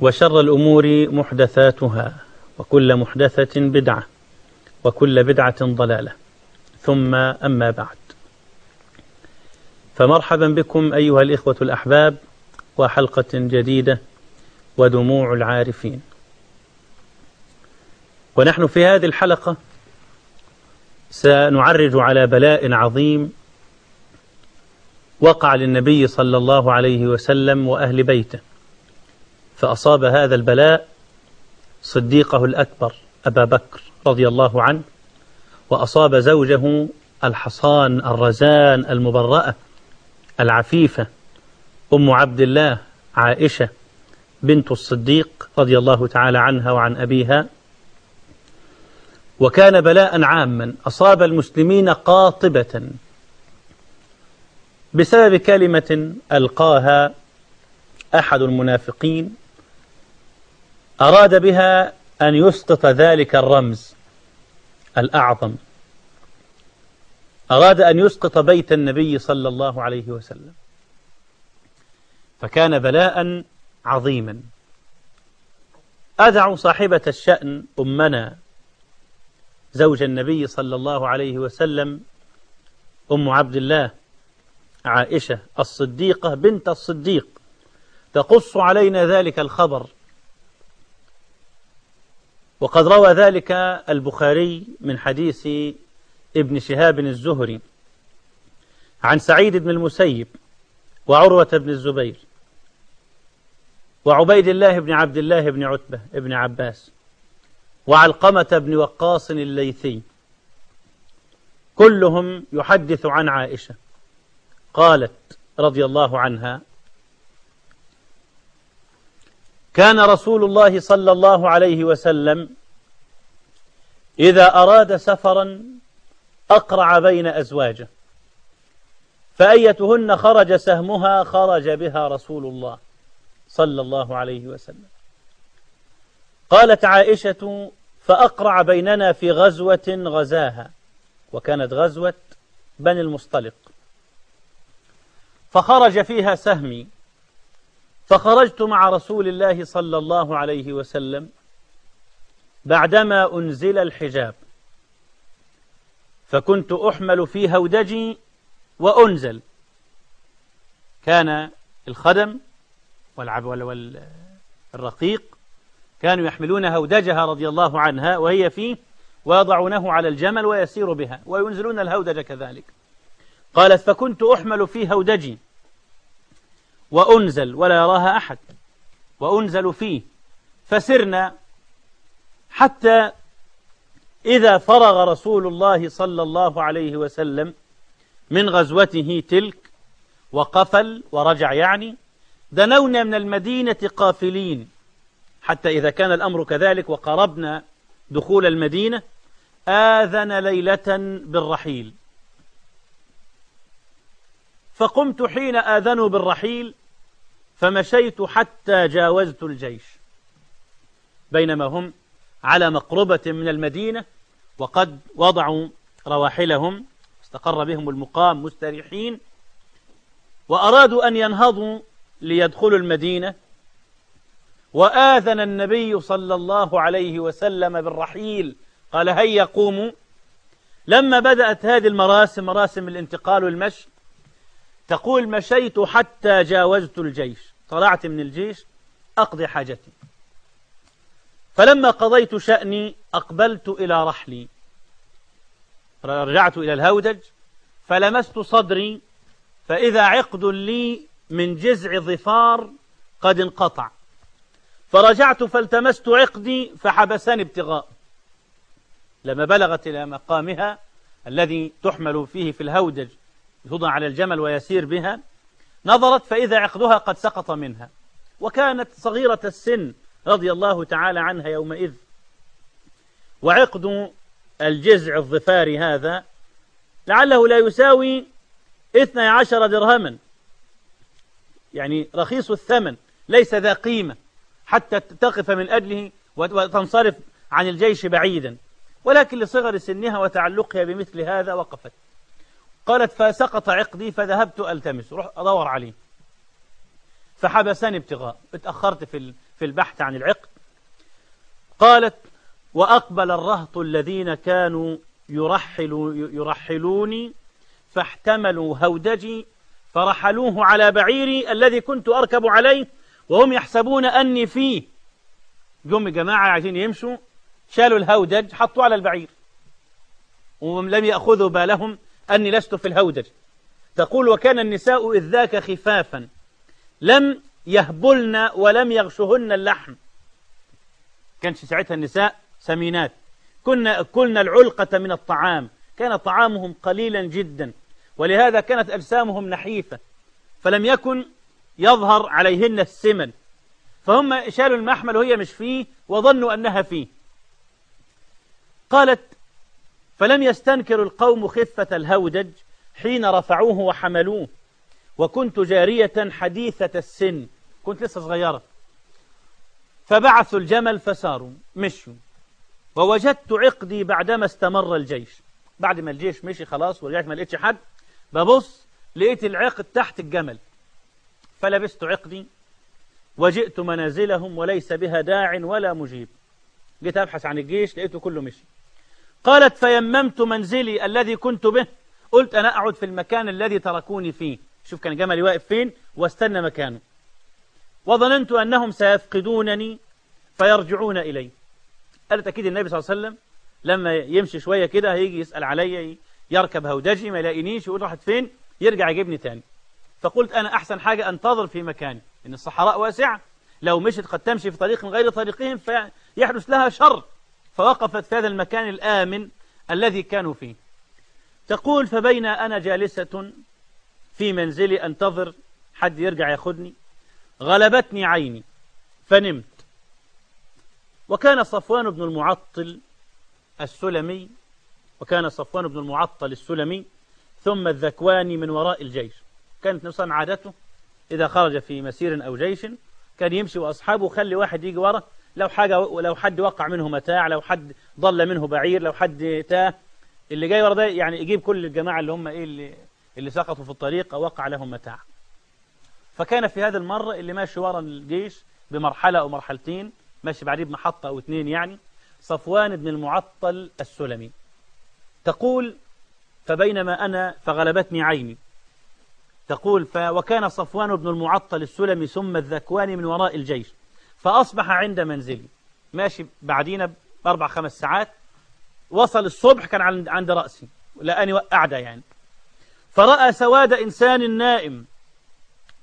وشر الأمور محدثاتها وكل محدثة بدعة وكل بدعة ضلالة. ثم أما بعد. فمرحبا بكم أيها الإخوة الأحباب وحلقة جديدة ودموع العارفين. ونحن في هذه الحلقة سنعرج على بلاء عظيم وقع للنبي صلى الله عليه وسلم وأهل بيته. فأصاب هذا البلاء صديقه الأكبر أبا بكر رضي الله عنه وأصاب زوجه الحصان الرزان المبرأة العفيفة أم عبد الله عائشة بنت الصديق رضي الله تعالى عنها وعن أبيها. وكان بلاء عاما أصاب المسلمين قاطبة بسبب كلمة ألقاها أحد المنافقين أراد بها أن يسقط ذلك الرمز الأعظم. أراد أن يسقط بيت النبي صلى الله عليه وسلم. فكان بلاء عظيما. أدعو صاحبة الشأن أمنا زوج النبي صلى الله عليه وسلم أم عبد الله عائشة الصديقة بنت الصديق. تقص علينا ذلك الخبر. وقد روى ذلك البخاري من حديث ابن شهاب الزهري عن سعيد بن المسيب وعروة بن الزبير وعبيد الله بن عبد الله بن عتبة بن عباس وعلقمة بن وقاص الليثي كلهم يحدث عن عائشة قالت رضي الله عنها كان رسول الله صلى الله عليه وسلم إذا أراد سفرا أقرع بين أزواجه فأيتهن خرج سهمها خرج بها رسول الله صلى الله عليه وسلم. قالت عائشة فأقرع بيننا في غزوة غزاها وكانت غزوة بني المصطلق فخرج فيها سهمي فخرجت مع رسول الله صلى الله عليه وسلم بعدما أنزل الحجاب. فكنت أحمل في هودجي وأنزل. كان الخدم والرقيق كانوا يحملون هودجها رضي الله عنها وهي فيه ويضعونه على الجمل ويسير بها وينزلون الهودج كذلك. قالت فكنت أحمل في هودجي. وأنزل ولا يراها أحد. وأنزل فيه. فسرنا حتى إذا فرغ رسول الله صلى الله عليه وسلم من غزوته تلك وقفل ورجع يعني دنونا من المدينة قافلين. حتى إذا كان الأمر كذلك وقربنا دخول المدينة آذن ليلة بالرحيل. فقمت حين آذنوا بالرحيل فمشيت حتى جاوزت الجيش. بينما هم على مقربة من المدينة وقد وضعوا رواحلهم استقر بهم المقام مستريحين وأرادوا أن ينهضوا ليدخلوا المدينة. وآذن النبي صلى الله عليه وسلم بالرحيل قال هيا قوموا. لما بدأت هذه المراسم مراسم الانتقال والمشي تقول مشيت حتى جاوزت الجيش. طلعت من الجيش أقضي حاجتي. فلما قضيت شأني أقبلت إلى رحلي. رجعت إلى الهودج فلمست صدري فإذا عقد لي من جزع ظفار قد انقطع. فرجعت فالتمست عقدي فحبسني ابتغاء. لما بلغت إلى مقامها الذي تحمل فيه في الهودج توضع على الجمل ويسير بها نظرت فإذا عقدها قد سقط منها. وكانت صغيرة السن رضي الله تعالى عنها يومئذ. وعقد الجزع الظفاري هذا لعله لا يساوي 12 درهما. يعني رخيص الثمن ليس ذا قيمة حتى تقف من أجله وتنصرف عن الجيش بعيدا. ولكن لصغر سنها وتعلقها بمثل هذا وقفت. قالت فسقط عقدي فذهبت ألتمس. روح أدور عليه فحبسني ابتغاء. اتأخرت في في البحث عن العقد. قالت وأقبل الرهط الذين كانوا يرحلوا يرحلوني فاحتملوا هودجي فرحلوه على بعيري الذي كنت أركب عليه وهم يحسبون أني فيه. جم جماعة عايزين يمشوا شالوا الهودج حطوا على البعير. ولم يأخذوا بالهم أني لست في الهودج تقول وكان النساء إذ ذاك خفافا. لم يهبلن ولم يغشهن اللحم. كانش ساعتها النساء سمينات. كنا كلنا العلقة من الطعام. كان طعامهم قليلا جدا. ولهذا كانت أجسامهم نحيفة. فلم يكن يظهر عليهن السمن. فهم شالوا المحمل وهي مش فيه وظنوا أنها فيه. قالت فلم يستنكر القوم خفة الهودج حين رفعوه وحملوه. وكنت جارية حديثة السن. كنت لسه صغيرة. فبعثوا الجمل فساروا. مشوا. ووجدت عقدي بعدما استمر الجيش. بعد ما الجيش مشي خلاص ورجعت ما لقيتش حد ببص لقيت العقد تحت الجمل. فلبست عقدي. وجئت منازلهم وليس بها داع ولا مجيب. جيت أبحث عن الجيش لقيته كله مشي. قالت فيممت منزلي الذي كنت به. قلت أنا أقعد في المكان الذي تركوني فيه. شوف كان جملي واقف فين واستنى مكانه. وظننت أنهم سيفقدونني فيرجعون إلي. قالت أكيد النبي صلى الله عليه وسلم لما يمشي شوية كده هيجي يسأل علي يركب هودجي ما يلاقينيش يقول راحت فين؟ يرجع يجيبني تاني. فقلت أنا أحسن حاجة أنتظر في مكاني إن الصحراء واسعة. لو مشت قد تمشي في طريق غير طريقهم فيحدث لها شر. فوقفت في هذا المكان الآمن الذي كانوا فيه. تقول فبين أنا جالسة في منزلي أنتظر حد يرجع ياخدني غلبتني عيني. فنمت. وكان صفوان بن المعطل السلمي وكان صفوان بن المعطل السلمي ثم الذكواني من وراء الجيش. كانت نصام عادته إذا خرج في مسير أو جيش كان يمشي وأصحابه خلي واحد يجي ورا لو حاجة لو حد وقع منه متاع لو حد ضل منه بعير لو حد تاه اللي جاي ورا ده يعني يجيب كل الجماعة اللي هم إيه اللي, اللي سقطوا في الطريق أو وقع لهم متاع. فكان في هذه المرة اللي ماشي ورا الجيش بمرحلة أو مرحلتين ماشي بعديه بمحطة أو اثنين يعني صفوان بن المعطل السلمي. تقول فبينما أنا فغلبتني عيني. تقول ف وكان صفوان بن المعطل السلمي ثم الذكوان من وراء الجيش. فأصبح عند منزلي. ماشي بعدين بأربع خمس ساعات. وصل الصبح كان عند رأسي. لأني قاعدة يعني. فرأى سواد إنسان نائم.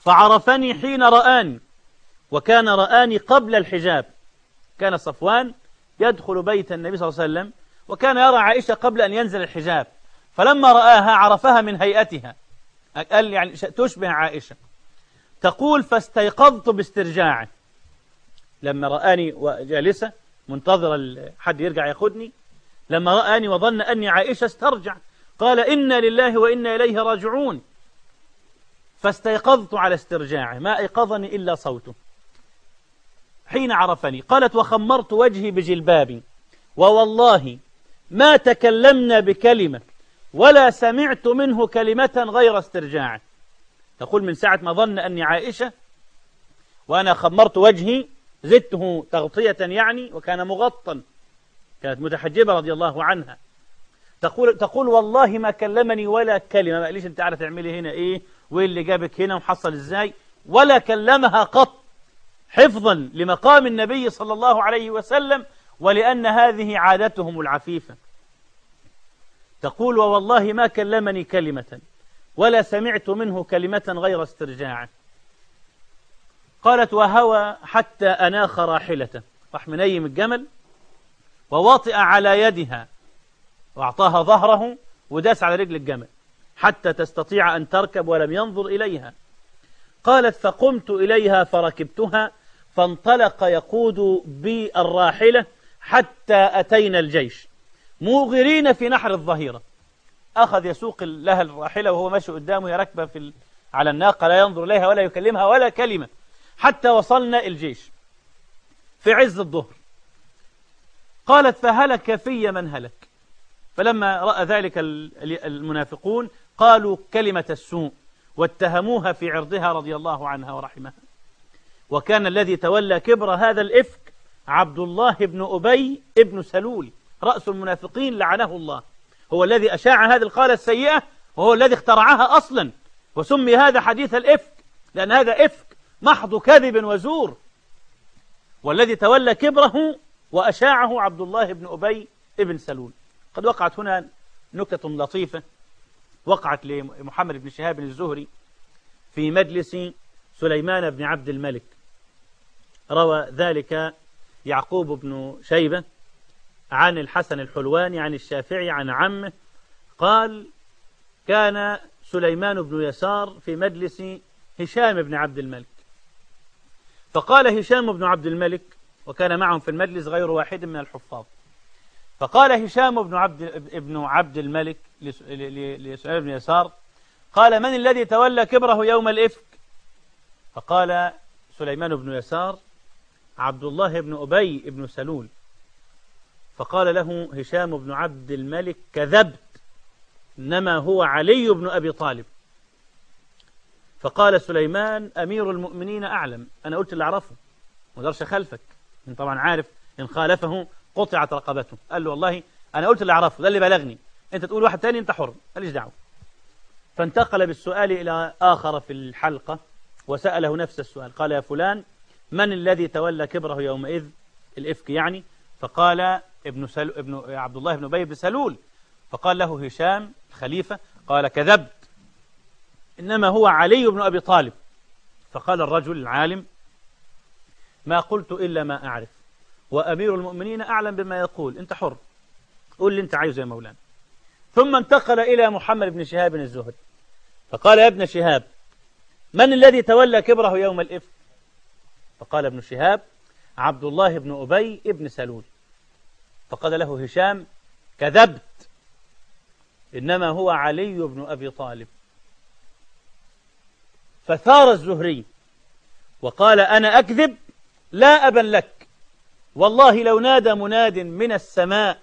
فعرفني حين رآني. وكان رآني قبل الحجاب. كان صفوان يدخل بيت النبي صلى الله عليه وسلم. وكان يرى عائشة قبل أن ينزل الحجاب. فلما رآها عرفها من هيئتها. قال يعني تشبه عائشة. تقول فاستيقظت باسترجاعه. لما رآني جالسة منتظرة حد يرجع ياخدني لما رآني وظن أني عائشة استرجع قال إنا لله وإنا إليه راجعون. فاستيقظت على استرجاعه ما أيقظني إلا صوته. حين عرفني قالت وخمرت وجهي بجلبابي ووالله ما تكلمنا بكلمة ولا سمعت منه كلمة غير استرجاعه. تقول من ساعة ما ظن أني عائشة وأنا خمرت وجهي زدته تغطية يعني وكان مغطى. كانت متحجبة رضي الله عنها. تقول, تقول والله ما كلمني ولا كلمة. ما قاليش أنت عارف تعملي هنا إيه؟ وإيه اللي جابك هنا وحصل إزاي؟ ولا كلمها قط. حفظا لمقام النبي صلى الله عليه وسلم ولأن هذه عادتهم العفيفة. تقول ووالله ما كلمني كلمة ولا سمعت منه كلمة غير استرجاع. قالت وهوى حتى أناخ راحلته راح منيم الجمل؟ وواطئ على يدها. وأعطاها ظهره وداس على رجل الجمل حتى تستطيع أن تركب ولم ينظر إليها. قالت فقمت إليها فركبتها فانطلق يقود بي الراحلة حتى أتينا الجيش. موغرين في نحر الظهيرة. أخذ يسوق لها الراحلة وهو ماشي قدامه يركب في على الناقة لا ينظر إليها ولا يكلمها ولا كلمة. حتى وصلنا الجيش في عز الظهر. قالت فهلك في من هلك. فلما رأى ذلك المنافقون قالوا كلمة السوء واتهموها في عرضها رضي الله عنها ورحمها. وكان الذي تولى كبر هذا الإفك عبد الله بن أبي ابن سلول. رأس المنافقين لعنه الله. هو الذي أشاع هذه القالة السيئة وهو الذي اخترعها أصلا. وسمي هذا حديث الإفك لأن هذا إفك محض كذب وزور والذي تولى كبره وأشاعه عبد الله بن أبي ابن سلول. قد وقعت هنا نكتة لطيفة وقعت لمحمد بن شهاب الزهري في مجلس سليمان بن عبد الملك. روى ذلك يعقوب بن شيبة عن الحسن الحلواني عن الشافعي عن عمه. قال كان سليمان بن يسار في مجلس هشام بن عبد الملك. فقال هشام بن عبد الملك وكان معهم في المجلس غير واحد من الحفاظ. فقال هشام بن عبد ابن عبد الملك لسعيد بن يسار قال من الذي تولى كبره يوم الإفك؟ فقال سليمان بن يسار عبد الله بن أبي بن سلول. فقال له هشام بن عبد الملك كذبت إنما هو علي بن أبي طالب. فقال سليمان أمير المؤمنين أعلم. أنا قلت اللي أعرفه. ما أقدرش أخلفك من طبعا عارف إن خالفه قطعت رقبته. قال له والله أنا قلت اللي أعرفه ده اللي بلغني. أنت تقول واحد تاني أنت حر. ماليش دعوة. فانتقل بالسؤال إلى آخر في الحلقة وسأله نفس السؤال. قال يا فلان من الذي تولى كبره يومئذ؟ الإفك يعني. فقال ابن, سل... ابن عبد الله بن أبي بن سلول. فقال له هشام الخليفة قال كذبت. إنما هو علي بن أبي طالب. فقال الرجل العالم ما قلت إلا ما أعرف وأمير المؤمنين أعلم بما يقول أنت حر قول اللي أنت عايزه يا مولانا. ثم انتقل إلى محمد بن شهاب الزهد فقال يا ابن شهاب من الذي تولى كبره يوم الإفك؟ فقال ابن شهاب عبد الله بن أبي ابن سلول. فقال له هشام كذبت إنما هو علي بن أبي طالب. فثار الزهري وقال أنا أكذب لا أبا لك والله لو نادى مناد من السماء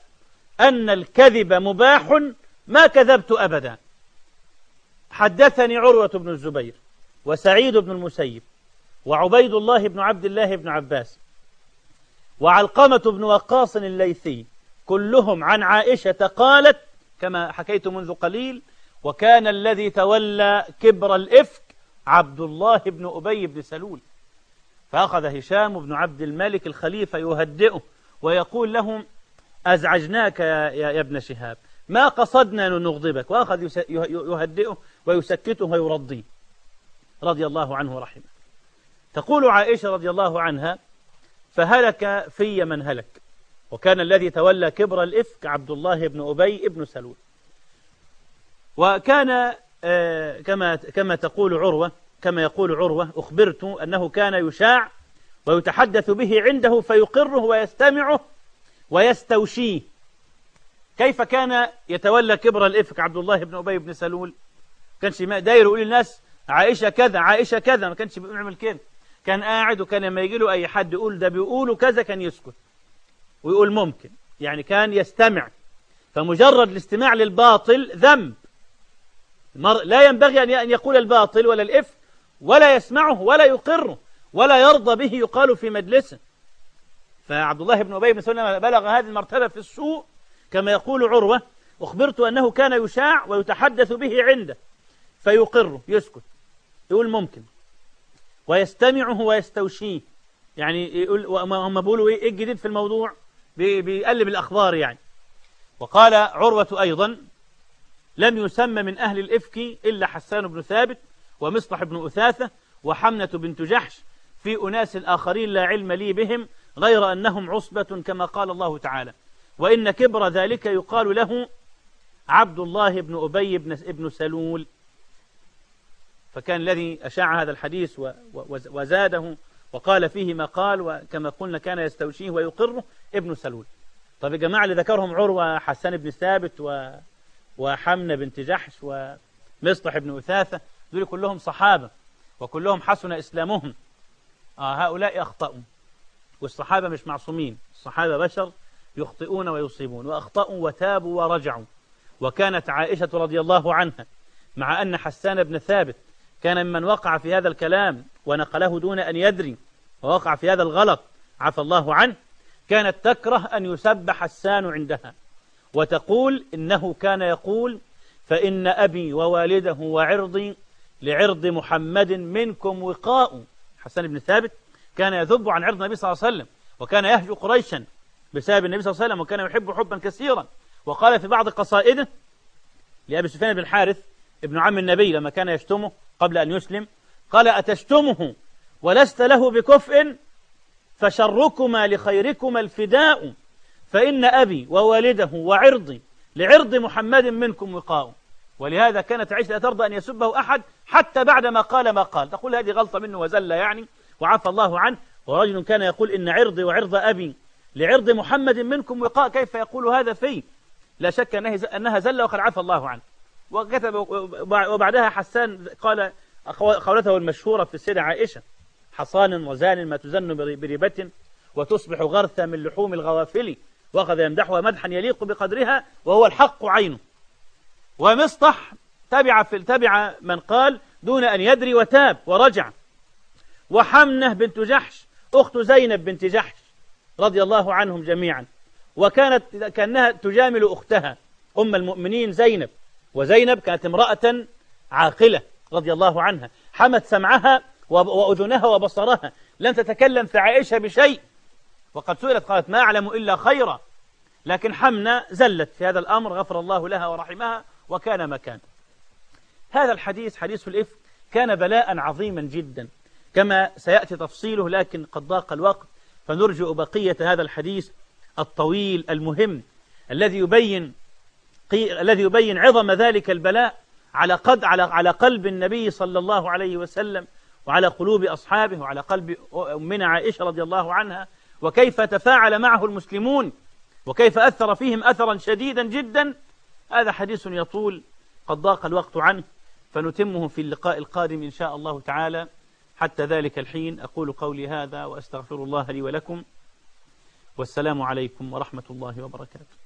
أن الكذب مباح ما كذبت أبدا. حدثني عروة بن الزبير وسعيد بن المسيب وعبيد الله بن عبد الله بن عباس وعلقمة بن وقاص الليثي كلهم عن عائشة قالت كما حكيت منذ قليل وكان الذي تولى كبر الإفك عبد الله بن أبي بن سلول. فأخذ هشام بن عبد الملك الخليفة يهدئه ويقول لهم أزعجناك يا, يا ابن شهاب. ما قصدنا أن نغضبك. وأخذ يهدئه ويسكته ويرضيه. رضي الله عنه ورحمه. تقول عائشة رضي الله عنها فهلك في من هلك. وكان الذي تولى كبر الإفك عبد الله بن أبي بن سلول. وكان كما كما تقول عروة كما يقول عروة أخبرت أنه كان يشاع ويتحدث به عنده فيقره ويستمعه ويستوشيه. كيف كان يتولى كبر الإفك عبد الله بن أبي بن سلول؟ كانش داير يقول للناس عائشة كذا عائشة كذا ما كانش بيعمل كده كان قاعد وكان لما يجي له أي حد يقول ده بيقولوا كذا كان يسكت ويقول ممكن يعني كان يستمع. فمجرد الاستماع للباطل ذنب لا ينبغي أن يقول الباطل ولا الإفك ولا يسمعه ولا يقره ولا يرضى به يقال في مجلسه. فعبد الله بن أبي بن سلمة بلغ هذه المرتبة في السوء كما يقول عروة أخبرت أنه كان يشاع ويتحدث به عنده فيقره يسكت يقول ممكن. ويستمعه ويستوشيه. يعني يقول هم بيقولوا إيه الجديد في الموضوع؟ بيقلب الأخبار يعني. وقال عروة أيضا لم يسمى من أهل الإفك إلا حسان بن ثابت ومصطح بن أثاثة وحمنة بنت جحش في أناس آخرين لا علم لي بهم غير أنهم عصبة كما قال الله تعالى. وإن كبر ذلك يقال له عبد الله بن أبي بن, ابن سلول. فكان الذي أشاع هذا الحديث وزاده وقال فيه ما قال وكما قلنا كان يستوشيه ويقره ابن سلول. طب يا جماعة اللي ذكرهم عروة حسان بن ثابت و... وحمنة بنت جحش ومصطح بن أثاثة دول كلهم صحابة وكلهم حسن إسلامهم. آه هؤلاء أخطأوا والصحابة مش معصومين الصحابة بشر يخطئون ويصيبون وأخطأوا وتابوا ورجعوا. وكانت عائشة رضي الله عنها مع أن حسان بن ثابت كان ممن وقع في هذا الكلام ونقله دون أن يدري ووقع في هذا الغلط عفى الله عنه كانت تكره أن يسب حسان عندها. وتقول إنه كان يقول فإن أبي ووالده وعرضي لعرض محمد منكم وقاء. حسان بن ثابت كان يذب عن عرض النبي صلى الله عليه وسلم وكان يهجو قريشا بسبب النبي صلى الله عليه وسلم وكان يحب حبا كثيرا. وقال في بعض قصائده لأبي سفيان بن الحارث ابن عم النبي لما كان يشتمه قبل أن يسلم قال أتشتمه؟ ولست له بكفء فشركما لخيركما الفداء. فإن أبي ووالده وعرضي لعرض محمد منكم وقاء. ولهذا كانت عائشة لا ترضى أن يسبه أحد حتى بعد ما قال ما قال. تقول هذه غلطة منه وزلة يعني وعفى الله عنه. ورجل كان يقول إن عرضي وعرض أبي لعرض محمد منكم وقاء. كيف يقول هذا في؟ لا شك أنها زلة وقد عفى الله عنه. وكتب وبعدها حسان قال قولته المشهورة في السيدة عائشة حصان وزان ما تزن بريبة وتصبح غرثا من لحوم الغوافل. وأخذ يمدحها مدحا يليق بقدرها وهو الحق عينه. ومصطح تبع في تبع من قال دون أن يدري وتاب ورجع. وحمنة بنت جحش أخت زينب بنت جحش رضي الله عنهم جميعا. وكانت كأنها تجامل أختها أم المؤمنين زينب. وزينب كانت امرأة عاقلة رضي الله عنها. حمت سمعها وأذنها وبصرها. لم تتكلم في عائشة بشيء. وقد سئلت قالت ما أعلم إلا خيرا لكن حمنا زلت في هذا الأمر غفر الله لها ورحمها وكان مكان. هذا الحديث حديث الإفك كان بلاء عظيما جدا كما سيأتي تفصيله لكن قد ضاق الوقت فنرجئ بقية هذا الحديث الطويل المهم الذي يبين الذي يبين عظم ذلك البلاء على قد على على قلب النبي صلى الله عليه وسلم وعلى قلوب أصحابه وعلى قلب أمنا عائشة رضي الله عنها وكيف تفاعل معه المسلمون وكيف أثر فيهم أثرا شديدا جدا هذا حديث يطول قد ضاق الوقت عنه فنتمه في اللقاء القادم إن شاء الله تعالى. حتى ذلك الحين أقول قولي هذا وأستغفر الله لي ولكم. والسلام عليكم ورحمة الله وبركاته.